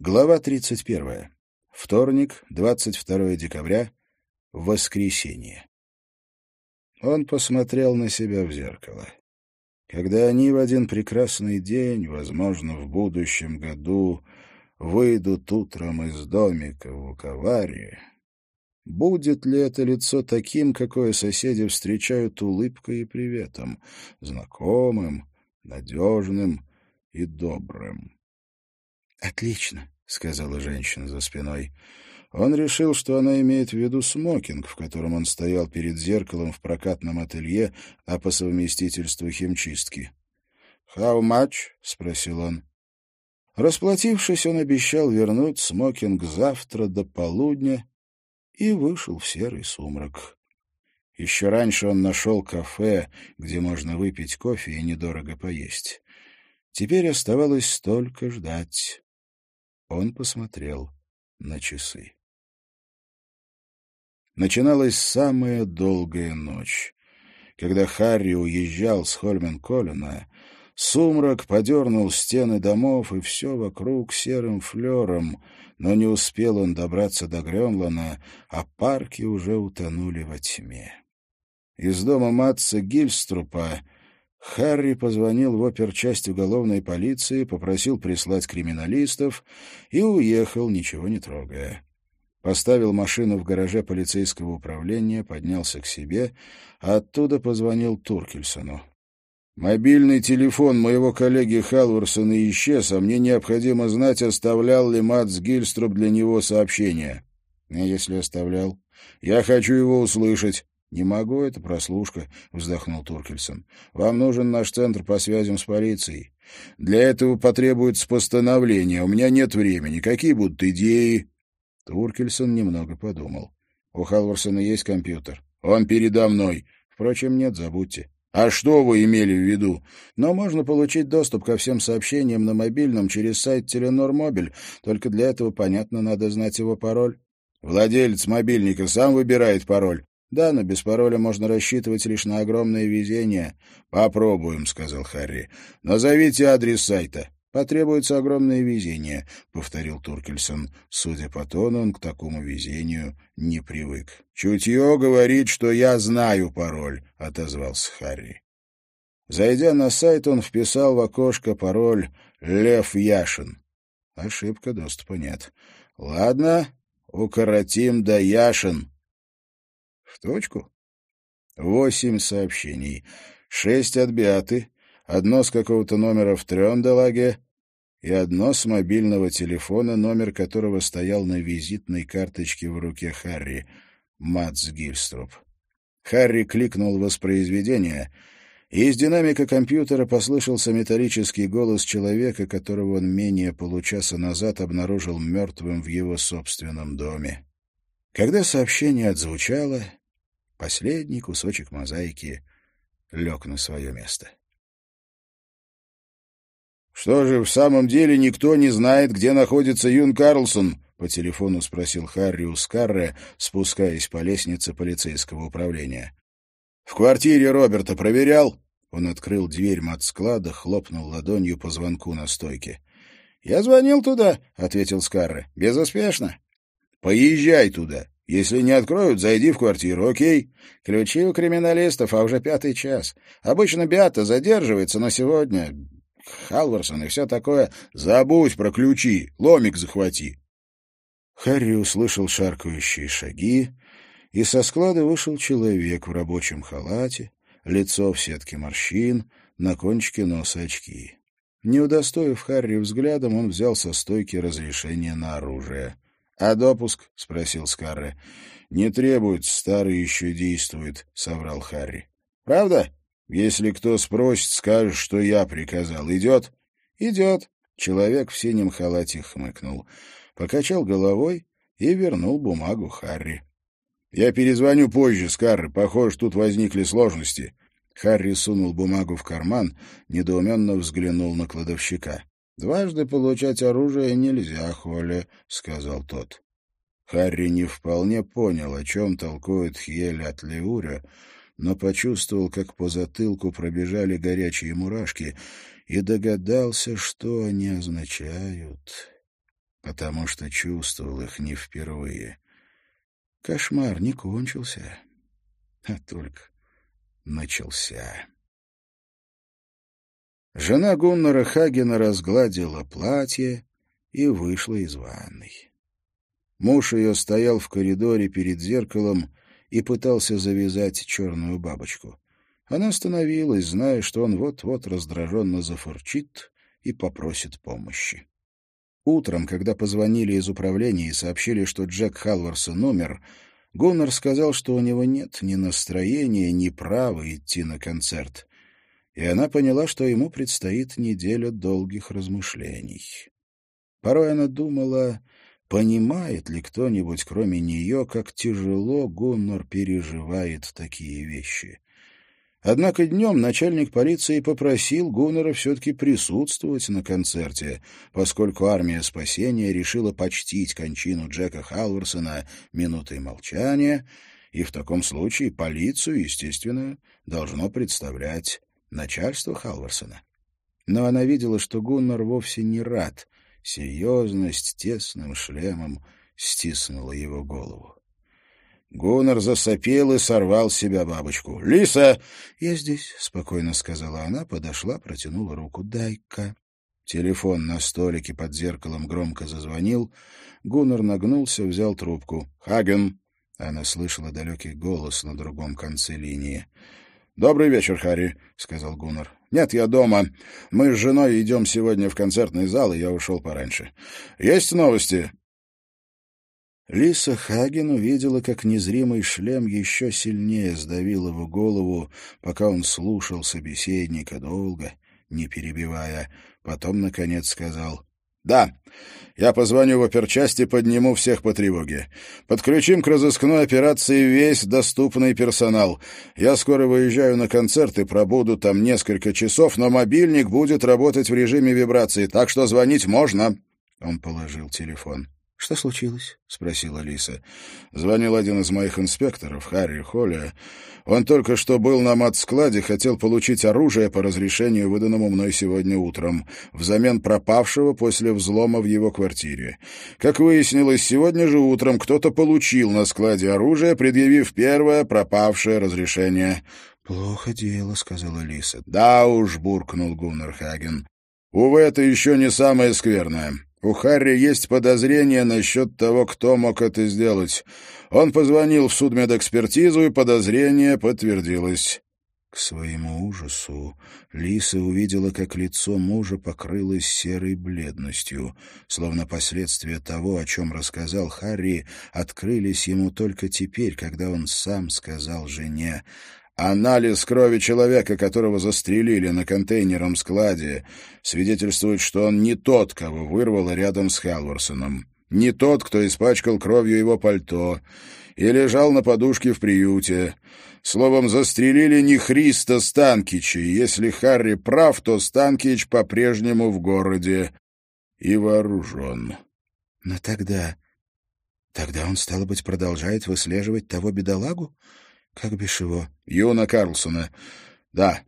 Глава 31. Вторник, 22 декабря, воскресенье. Он посмотрел на себя в зеркало. Когда они в один прекрасный день, возможно, в будущем году, выйдут утром из домика в Уковаре, будет ли это лицо таким, какое соседи встречают улыбкой и приветом, знакомым, надежным и добрым? «Отлично», — сказала женщина за спиной. Он решил, что она имеет в виду смокинг, в котором он стоял перед зеркалом в прокатном ателье, а по совместительству химчистки. «How much?» — спросил он. Расплатившись, он обещал вернуть смокинг завтра до полудня и вышел в серый сумрак. Еще раньше он нашел кафе, где можно выпить кофе и недорого поесть. Теперь оставалось только ждать. Он посмотрел на часы. Начиналась самая долгая ночь. Когда Харри уезжал с Хольмен-Коллина, сумрак подернул стены домов и все вокруг серым флером, но не успел он добраться до Грёнлана, а парки уже утонули во тьме. Из дома Матца Гильструпа Харри позвонил в оперчасть уголовной полиции, попросил прислать криминалистов и уехал, ничего не трогая. Поставил машину в гараже полицейского управления, поднялся к себе, а оттуда позвонил Туркельсону. «Мобильный телефон моего коллеги Халварсона исчез, а мне необходимо знать, оставлял ли Матс Гильструп для него сообщение». «А если оставлял?» «Я хочу его услышать». «Не могу, это прослушка», — вздохнул Туркельсон. «Вам нужен наш центр по связям с полицией. Для этого потребуется постановление. У меня нет времени. Какие будут идеи?» Туркельсон немного подумал. «У Халварсона есть компьютер?» «Он передо мной. Впрочем, нет, забудьте». «А что вы имели в виду?» «Но можно получить доступ ко всем сообщениям на мобильном через сайт Теленор Мобиль. Только для этого, понятно, надо знать его пароль». «Владелец мобильника сам выбирает пароль?» Да, но без пароля можно рассчитывать лишь на огромное везение. Попробуем, сказал Харри. Назовите адрес сайта. Потребуется огромное везение, повторил Туркельсон. Судя по тону, он к такому везению не привык. Чутье говорит, что я знаю пароль, отозвался Харри. Зайдя на сайт, он вписал в окошко пароль «Лев Яшин». Ошибка, доступа нет. Ладно, укоротим до Яшин. В точку. Восемь сообщений. Шесть от Биаты, одно с какого-то номера в Трёнделаге и одно с мобильного телефона, номер которого стоял на визитной карточке в руке Харри. Мац Гильструп. Харри кликнул воспроизведение, и из динамика компьютера послышался металлический голос человека, которого он менее получаса назад обнаружил мертвым в его собственном доме. Когда сообщение отзвучало, Последний кусочек мозаики лег на свое место. «Что же, в самом деле никто не знает, где находится Юн Карлсон?» — по телефону спросил Харри у Скарре, спускаясь по лестнице полицейского управления. «В квартире Роберта проверял?» Он открыл дверь матсклада, хлопнул ладонью по звонку на стойке. «Я звонил туда», — ответил Скарре. «Безуспешно». «Поезжай туда. Если не откроют, зайди в квартиру, окей? Ключи у криминалистов, а уже пятый час. Обычно Беата задерживается, но сегодня... Халварсон и все такое. Забудь про ключи, ломик захвати. Харри услышал шаркающие шаги, и со склада вышел человек в рабочем халате, лицо в сетке морщин, на кончике носа очки. Не удостоив Харри взглядом, он взял со стойки разрешение на оружие. «А допуск?» — спросил Скарре. «Не требуется, старый еще действует», — соврал Харри. «Правда? Если кто спросит, скажешь, что я приказал. Идет?» «Идет». Человек в синем халате хмыкнул, покачал головой и вернул бумагу Харри. «Я перезвоню позже, Скарре. Похоже, тут возникли сложности». Харри сунул бумагу в карман, недоуменно взглянул на кладовщика. «Дважды получать оружие нельзя, Холли», — сказал тот. Харри не вполне понял, о чем толкует Хьель от Леуря, но почувствовал, как по затылку пробежали горячие мурашки, и догадался, что они означают. потому что чувствовал их не впервые. Кошмар не кончился, а только начался. Жена Гуннара Хагена разгладила платье и вышла из ванной. Муж ее стоял в коридоре перед зеркалом и пытался завязать черную бабочку. Она остановилась, зная, что он вот-вот раздраженно зафурчит и попросит помощи. Утром, когда позвонили из управления и сообщили, что Джек Халварсон умер, Гуннар сказал, что у него нет ни настроения, ни права идти на концерт. И она поняла, что ему предстоит неделя долгих размышлений. Порой она думала, понимает ли кто-нибудь, кроме нее, как тяжело Гуннар переживает такие вещи. Однако днем начальник полиции попросил Гуннера все-таки присутствовать на концерте, поскольку армия спасения решила почтить кончину Джека Халварсона минутой молчания, и в таком случае полицию, естественно, должно представлять начальство Халварсона. Но она видела, что Гуннер вовсе не рад. Серьезность тесным шлемом стиснула его голову. Гуннер засопел и сорвал с себя бабочку. «Лиса!» «Я здесь», — спокойно сказала она, подошла, протянула руку. «Дай-ка». Телефон на столике под зеркалом громко зазвонил. Гуннер нагнулся, взял трубку. «Хаген!» Она слышала далекий голос на другом конце линии. «Добрый вечер, Харри», — сказал Гуннер. «Нет, я дома. Мы с женой идем сегодня в концертный зал, и я ушел пораньше. Есть новости?» Лиса Хаген увидела, как незримый шлем еще сильнее сдавил его голову, пока он слушал собеседника долго, не перебивая. Потом, наконец, сказал «Да, я позвоню в оперчасть и подниму всех по тревоге. Подключим к разыскной операции весь доступный персонал. Я скоро выезжаю на концерт и пробуду там несколько часов, но мобильник будет работать в режиме вибрации, так что звонить можно». Он положил телефон. «Что случилось?» — спросила Лиса. Звонил один из моих инспекторов, Харри Холли. Он только что был на мат-складе, хотел получить оружие по разрешению, выданному мной сегодня утром, взамен пропавшего после взлома в его квартире. Как выяснилось, сегодня же утром кто-то получил на складе оружие, предъявив первое пропавшее разрешение. «Плохо дело», — сказала Лиса. «Да уж», — буркнул Гуннер Хаген. «Увы, это еще не самое скверное». У Харри есть подозрение насчет того, кто мог это сделать. Он позвонил в судмедэкспертизу, и подозрение подтвердилось. К своему ужасу Лиса увидела, как лицо мужа покрылось серой бледностью, словно последствия того, о чем рассказал Харри, открылись ему только теперь, когда он сам сказал жене Анализ крови человека, которого застрелили на контейнерном складе, свидетельствует, что он не тот, кого вырвало рядом с Халварсоном, не тот, кто испачкал кровью его пальто и лежал на подушке в приюте. Словом, застрелили не Христа Станкича, и если Харри прав, то Станкич по-прежнему в городе и вооружен. Но тогда... Тогда он, стало быть, продолжает выслеживать того бедолагу? Как бишь его? Юна Карлсона. Да.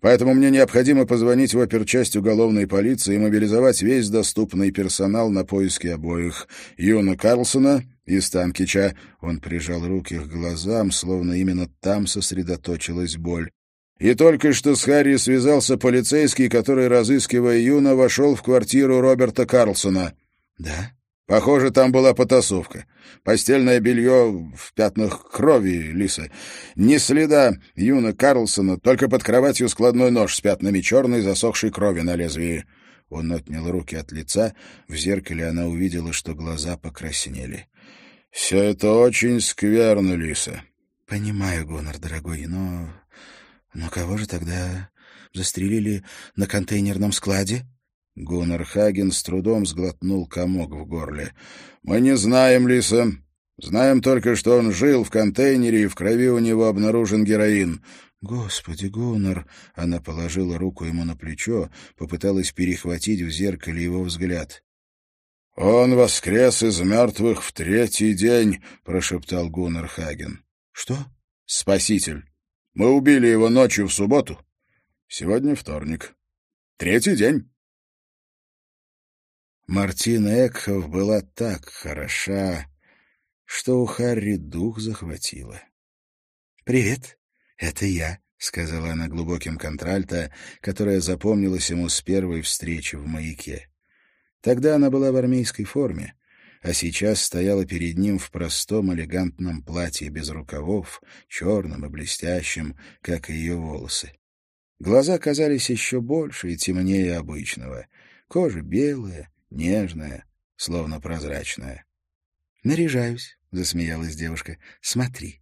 Поэтому мне необходимо позвонить в оперчасть уголовной полиции и мобилизовать весь доступный персонал на поиски обоих. Юна Карлсона и Станкича. Он прижал руки к глазам, словно именно там сосредоточилась боль. И только что с Харри связался полицейский, который, разыскивая Юна, вошел в квартиру Роберта Карлсона. «Да?» Похоже, там была потасовка. Постельное белье в пятнах крови, Лиса. Ни следа Юна Карлсона, только под кроватью складной нож с пятнами черной засохшей крови на лезвии. Он отнял руки от лица. В зеркале она увидела, что глаза покраснели. — Все это очень скверно, Лиса. — Понимаю, Гонор, дорогой, но... Но кого же тогда застрелили на контейнерном складе? Гуннер Хаген с трудом сглотнул комок в горле. «Мы не знаем, Лиса. Знаем только, что он жил в контейнере, и в крови у него обнаружен героин». «Господи, Гуннер!» — она положила руку ему на плечо, попыталась перехватить в зеркале его взгляд. «Он воскрес из мертвых в третий день», — прошептал Гуннер Хаген. «Что?» «Спаситель. Мы убили его ночью в субботу. Сегодня вторник. Третий день». Мартина Экхов была так хороша, что у Харри дух захватило. «Привет, это я», — сказала она глубоким контральто, которая запомнилась ему с первой встречи в маяке. Тогда она была в армейской форме, а сейчас стояла перед ним в простом элегантном платье без рукавов, черном и блестящем, как и ее волосы. Глаза казались еще больше и темнее обычного. Кожа белая, нежная, словно прозрачная. «Наряжаюсь», — засмеялась девушка. «Смотри».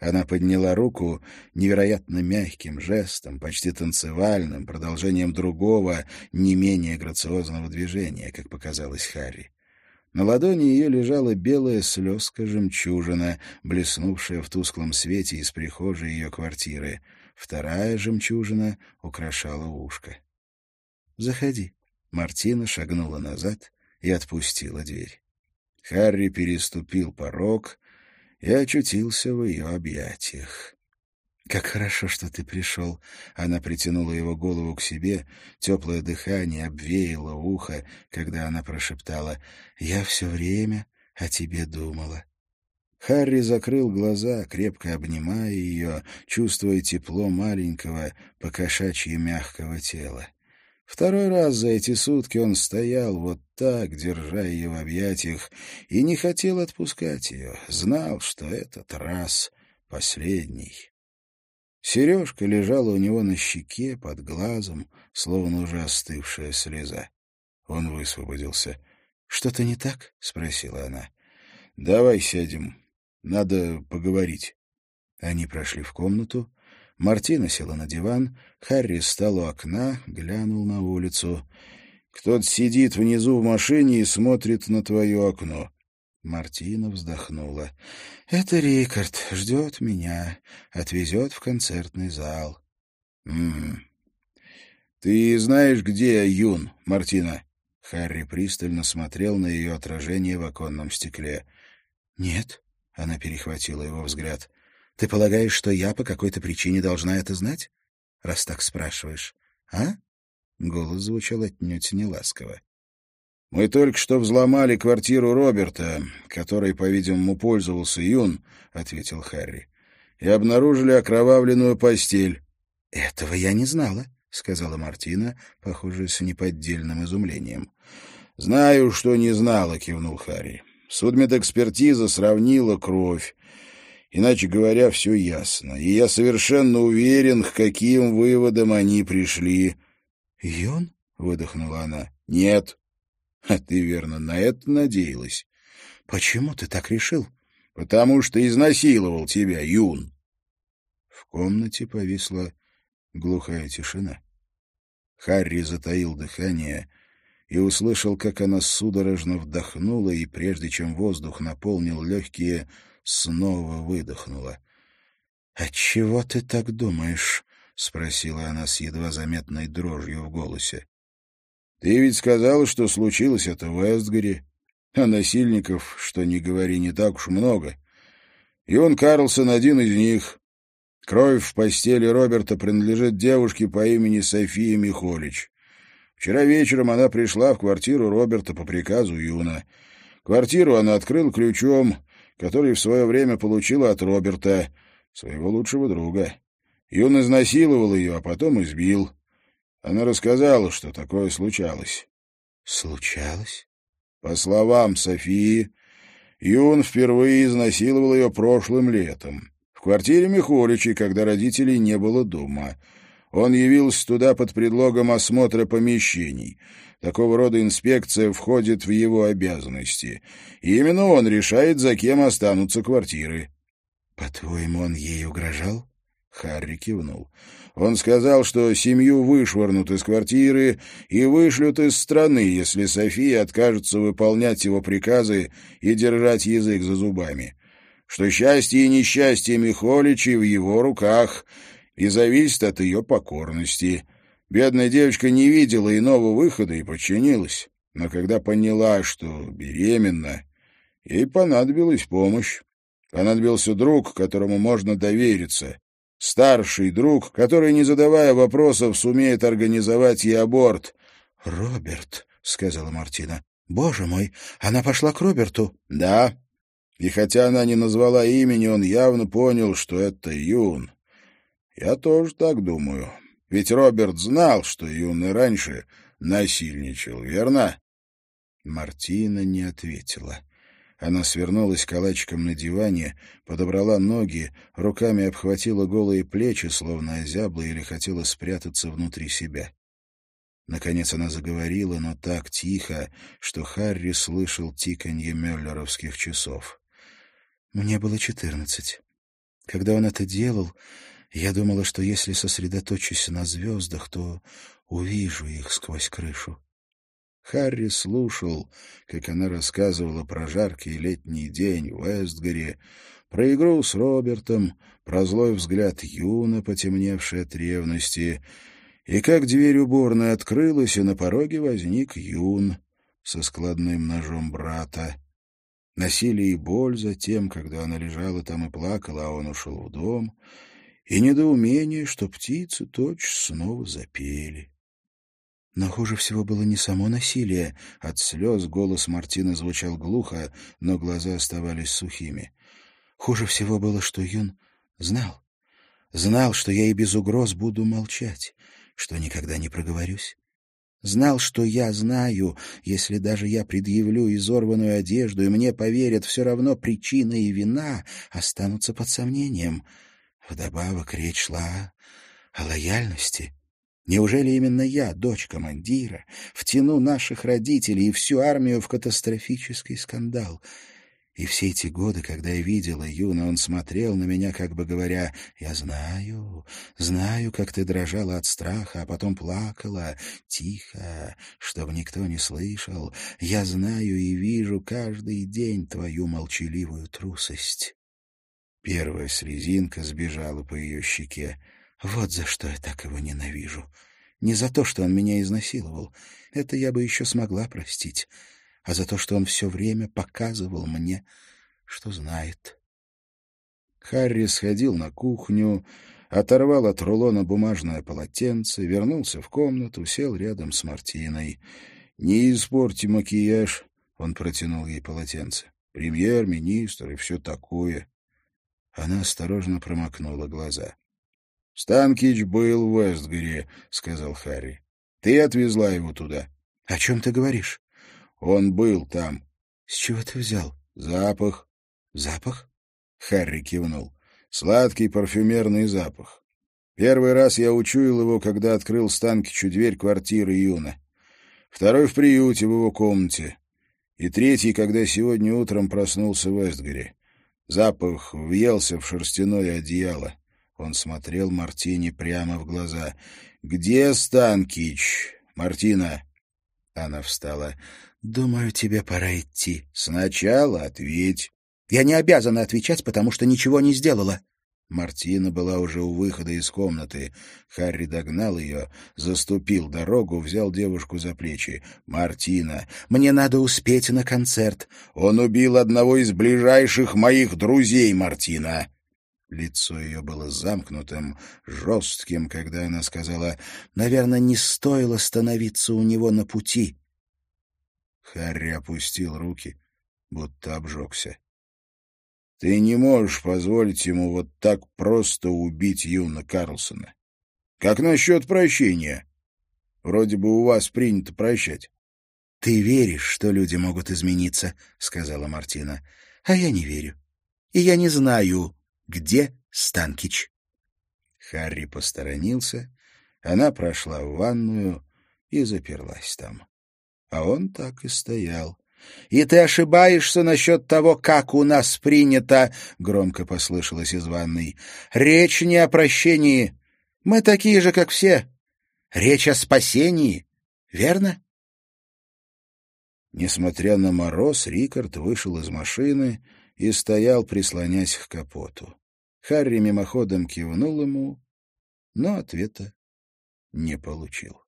Она подняла руку невероятно мягким жестом, почти танцевальным, продолжением другого, не менее грациозного движения, как показалось Харри. На ладони ее лежала белая слезка-жемчужина, блеснувшая в тусклом свете из прихожей ее квартиры. Вторая жемчужина украшала ушко. «Заходи». Мартина шагнула назад и отпустила дверь. Харри переступил порог и очутился в ее объятиях. «Как хорошо, что ты пришел!» Она притянула его голову к себе, теплое дыхание обвеяло ухо, когда она прошептала «Я все время о тебе думала». Харри закрыл глаза, крепко обнимая ее, чувствуя тепло маленького, покошачьи мягкого тела. Второй раз за эти сутки он стоял вот так, держа ее в объятиях, и не хотел отпускать ее, знал, что этот раз последний. Сережка лежала у него на щеке, под глазом, словно уже остывшая слеза. Он высвободился. — Что-то не так? — спросила она. — Давай сядем. Надо поговорить. Они прошли в комнату. Мартина села на диван, Харри стал у окна, глянул на улицу. «Кто-то сидит внизу в машине и смотрит на твое окно». Мартина вздохнула. «Это Рикард. Ждет меня. Отвезет в концертный зал». «М -м. «Ты знаешь, где Юн, Мартина?» Харри пристально смотрел на ее отражение в оконном стекле. «Нет», — она перехватила его взгляд. Ты полагаешь, что я по какой-то причине должна это знать? Раз так спрашиваешь. А? Голос звучал отнюдь неласково. «Мы только что взломали квартиру Роберта, которой, по-видимому, пользовался Юн», — ответил Харри, — «и обнаружили окровавленную постель». «Этого я не знала», — сказала Мартина, похоже, с неподдельным изумлением. «Знаю, что не знала», — кивнул Харри. «Судмедэкспертиза сравнила кровь. Иначе говоря, все ясно. И я совершенно уверен, к каким выводам они пришли. — Йон? — выдохнула она. — Нет. — А ты, верно, на это надеялась. — Почему ты так решил? — Потому что изнасиловал тебя, Юн. В комнате повисла глухая тишина. Харри затаил дыхание и услышал, как она судорожно вдохнула, и прежде чем воздух наполнил легкие, снова выдохнула. «Отчего ты так думаешь?» — спросила она с едва заметной дрожью в голосе. «Ты ведь сказала, что случилось это в Эстгаре, а насильников, что не говори, не так уж много. И он, Карлсон, один из них. Кровь в постели Роберта принадлежит девушке по имени София Михолич. Вчера вечером она пришла в квартиру Роберта по приказу Юна. Квартиру она открыла ключом, который в свое время получила от Роберта, своего лучшего друга. И он изнасиловал ее, а потом избил. Она рассказала, что такое случалось. «Случалось?» По словам Софии, Юн впервые изнасиловал ее прошлым летом. В квартире Михоличей, когда родителей не было дома. Он явился туда под предлогом осмотра помещений. Такого рода инспекция входит в его обязанности. И именно он решает, за кем останутся квартиры. — По-твоему, он ей угрожал? Харри кивнул. Он сказал, что семью вышвырнут из квартиры и вышлют из страны, если София откажется выполнять его приказы и держать язык за зубами. Что счастье и несчастье Михоличей в его руках и зависит от ее покорности. Бедная девочка не видела иного выхода и подчинилась. Но когда поняла, что беременна, ей понадобилась помощь. Понадобился друг, которому можно довериться. Старший друг, который, не задавая вопросов, сумеет организовать ей аборт. — Роберт, — сказала Мартина, Боже мой, она пошла к Роберту. Да. И хотя она не назвала имени, он явно понял, что это Юн. Я тоже так думаю. Ведь Роберт знал, что Юн и раньше насильничал, верно? Мартина не ответила. Она свернулась калачиком на диване, подобрала ноги, руками обхватила голые плечи, словно озябла или хотела спрятаться внутри себя. Наконец она заговорила, но так тихо, что Харри слышал тиканье мюллеровских часов. «Мне было четырнадцать. Когда он это делал, я думала, что если сосредоточусь на звездах, то увижу их сквозь крышу. Харри слушал, как она рассказывала про жаркий летний день в Эстгаре, про игру с Робертом, про злой взгляд Юна, потемневший от ревности, и как дверь уборной открылась, и на пороге возник Юн со складным ножом брата. Насилие и боль за тем, когда она лежала там и плакала, а он ушел в дом, и недоумение, что птицы точь снова запели. Но хуже всего было не само насилие. От слез голос Мартины звучал глухо, но глаза оставались сухими. Хуже всего было, что Юн знал. Знал, что я и без угроз буду молчать, что никогда не проговорюсь. Знал, что я знаю, если даже я предъявлю изорванную одежду, и мне поверят, все равно причина и вина останутся под сомнением. Вдобавок речь шла о лояльности. Неужели именно я, дочь командира, втяну наших родителей и всю армию в катастрофический скандал? И все эти годы, когда я видела Юна, он смотрел на меня, как бы говоря, «Я знаю, знаю, как ты дрожала от страха, а потом плакала, тихо, чтобы никто не слышал. Я знаю и вижу каждый день твою молчаливую трусость». Первая слезинка сбежала по ее щеке. Вот за что я так его ненавижу. Не за то, что он меня изнасиловал. Это я бы еще смогла простить. А за то, что он все время показывал мне, что знает. Харри сходил на кухню, оторвал от рулона бумажное полотенце, вернулся в комнату, сел рядом с Мартиной. «Не испорти макияж», — он протянул ей полотенце. «Премьер-министр и все такое». Она осторожно промокнула глаза. — Станкич был в Вестгоре, — сказал Харри. — Ты отвезла его туда. — О чем ты говоришь? — Он был там. — С чего ты взял? — Запах. — Запах? — Харри кивнул. — Сладкий парфюмерный запах. Первый раз я учуял его, когда открыл Станкичу дверь квартиры Юна. Второй в приюте в его комнате. И третий, когда сегодня утром проснулся в Вестгоре. Запах въелся в шерстяное одеяло. Он смотрел Мартине прямо в глаза. «Где Станкич? Мартина?» Она встала. «Думаю, тебе пора идти». «Сначала ответь». «Я не обязана отвечать, потому что ничего не сделала». Мартина была уже у выхода из комнаты. Харри догнал ее, заступил дорогу, взял девушку за плечи. «Мартина, мне надо успеть на концерт. Он убил одного из ближайших моих друзей, Мартина!» Лицо ее было замкнутым, жестким, когда она сказала, «Наверное, не стоило становиться у него на пути». Харри опустил руки, будто обжегся. «Ты не можешь позволить ему вот так просто убить Юна Карлсона. Как насчет прощения? Вроде бы у вас принято прощать». «Ты веришь, что люди могут измениться», — сказала Мартина. «А я не верю. И я не знаю, где Станкич? Харри посторонился, она прошла в ванную и заперлась там. А он так и стоял. — И ты ошибаешься насчет того, как у нас принято, — громко послышалось из ванной. — Речь не о прощении. Мы такие же, как все. Речь о спасении. Верно? Несмотря на мороз, Рикард вышел из машины и стоял, прислонясь к капоту. Харри мимоходом кивнул ему, но ответа не получил.